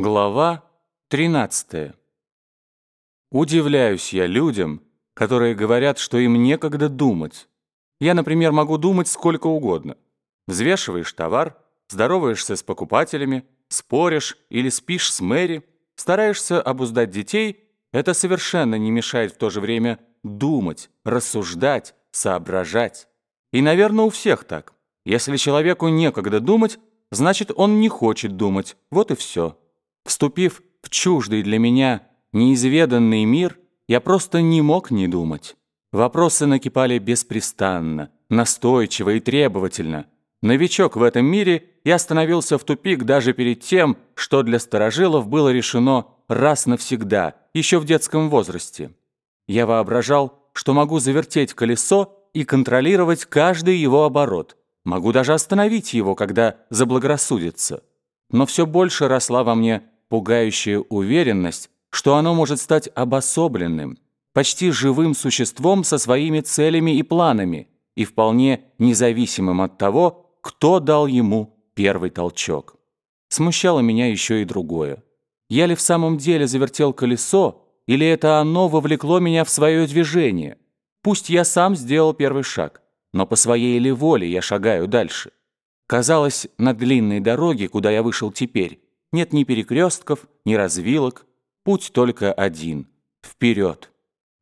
Глава 13. Удивляюсь я людям, которые говорят, что им некогда думать. Я, например, могу думать сколько угодно. Взвешиваешь товар, здороваешься с покупателями, споришь или спишь с Мэри, стараешься обуздать детей, это совершенно не мешает в то же время думать, рассуждать, соображать. И, наверное, у всех так. Если человеку некогда думать, значит, он не хочет думать. Вот и все. Вступив в чуждый для меня неизведанный мир, я просто не мог не думать. Вопросы накипали беспрестанно, настойчиво и требовательно. Новичок в этом мире, я остановился в тупик даже перед тем, что для старожилов было решено раз навсегда, еще в детском возрасте. Я воображал, что могу завертеть колесо и контролировать каждый его оборот. Могу даже остановить его, когда заблагорассудится. Но все больше росла во мне пугающая уверенность, что оно может стать обособленным, почти живым существом со своими целями и планами и вполне независимым от того, кто дал ему первый толчок. Смущало меня еще и другое. Я ли в самом деле завертел колесо, или это оно вовлекло меня в свое движение? Пусть я сам сделал первый шаг, но по своей ли воле я шагаю дальше? Казалось, на длинной дороге, куда я вышел теперь, нет ни перекрестков, ни развилок. Путь только один — вперед.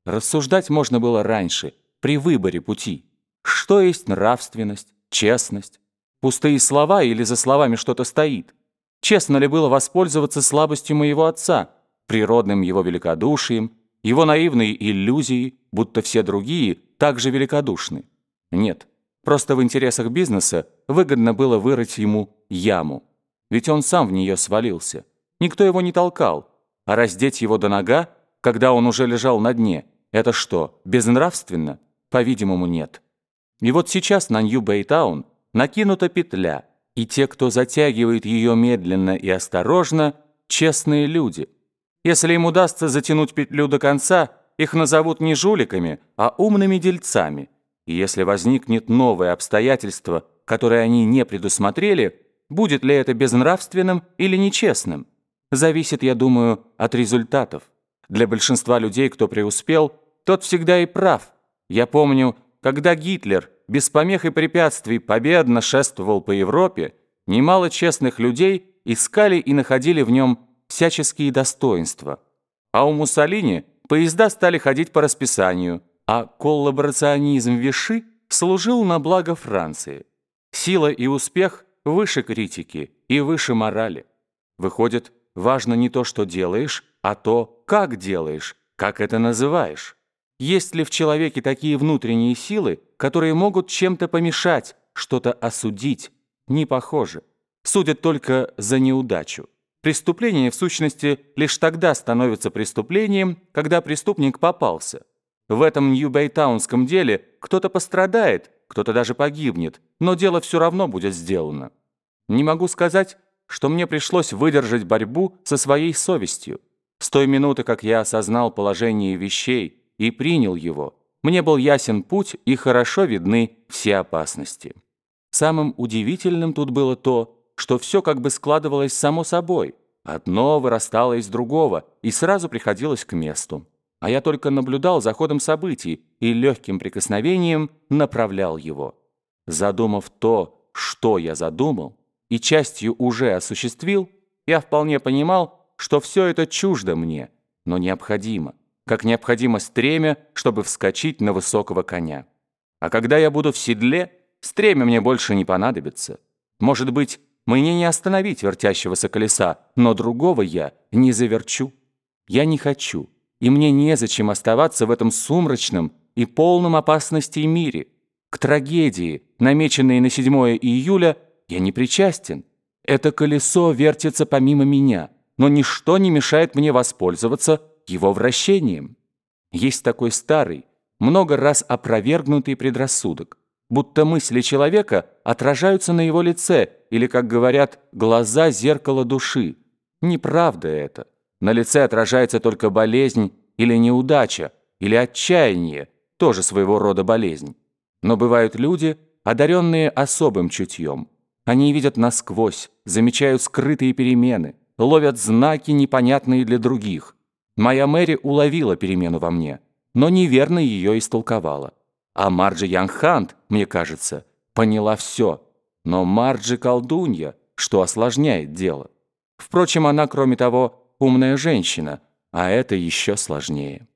Рассуждать можно было раньше, при выборе пути. Что есть нравственность, честность? Пустые слова или за словами что-то стоит? Честно ли было воспользоваться слабостью моего отца, природным его великодушием, его наивной иллюзией, будто все другие также великодушны? Нет, просто в интересах бизнеса выгодно было вырыть ему яму. Ведь он сам в нее свалился. Никто его не толкал. А раздеть его до нога, когда он уже лежал на дне, это что, безнравственно? По-видимому, нет. И вот сейчас на Нью-Бэйтаун накинута петля, и те, кто затягивает ее медленно и осторожно, честные люди. Если им удастся затянуть петлю до конца, их назовут не жуликами, а умными дельцами. И если возникнет новое обстоятельство, которое они не предусмотрели – Будет ли это безнравственным или нечестным? Зависит, я думаю, от результатов. Для большинства людей, кто преуспел, тот всегда и прав. Я помню, когда Гитлер без помех и препятствий победно шествовал по Европе, немало честных людей искали и находили в нем всяческие достоинства. А у Муссолини поезда стали ходить по расписанию, а коллаборационизм Виши служил на благо Франции. Сила и успех выше критики и выше морали. Выходит, важно не то, что делаешь, а то, как делаешь, как это называешь. Есть ли в человеке такие внутренние силы, которые могут чем-то помешать, что-то осудить? Не похоже. Судят только за неудачу. Преступление, в сущности, лишь тогда становится преступлением, когда преступник попался. В этом Нью-Бэйтаунском деле кто-то пострадает, кто-то даже погибнет, но дело все равно будет сделано. Не могу сказать, что мне пришлось выдержать борьбу со своей совестью. С той минуты, как я осознал положение вещей и принял его, мне был ясен путь и хорошо видны все опасности. Самым удивительным тут было то, что все как бы складывалось само собой. Одно вырастало из другого и сразу приходилось к месту. А я только наблюдал за ходом событий и легким прикосновением направлял его. Задумав то, что я задумал, и частью уже осуществил, я вполне понимал, что все это чуждо мне, но необходимо, как необходимо стремя, чтобы вскочить на высокого коня. А когда я буду в седле, стремя мне больше не понадобится. Может быть, мне не остановить вертящегося колеса, но другого я не заверчу. Я не хочу, и мне незачем оставаться в этом сумрачном и полном опасности мире. К трагедии, намеченной на 7 июля, я не причастен. Это колесо вертится помимо меня, но ничто не мешает мне воспользоваться его вращением. Есть такой старый, много раз опровергнутый предрассудок, будто мысли человека отражаются на его лице, или, как говорят, глаза зеркала души. Неправда это. На лице отражается только болезнь или неудача, или отчаяние, тоже своего рода болезнь. Но бывают люди, одаренные особым чутьем – они видят насквозь, замечают скрытые перемены, ловят знаки, непонятные для других. Моя Мэри уловила перемену во мне, но неверно ее истолковала. А Марджи Янгхант, мне кажется, поняла все. Но Марджи колдунья, что осложняет дело. Впрочем, она, кроме того, умная женщина, а это еще сложнее.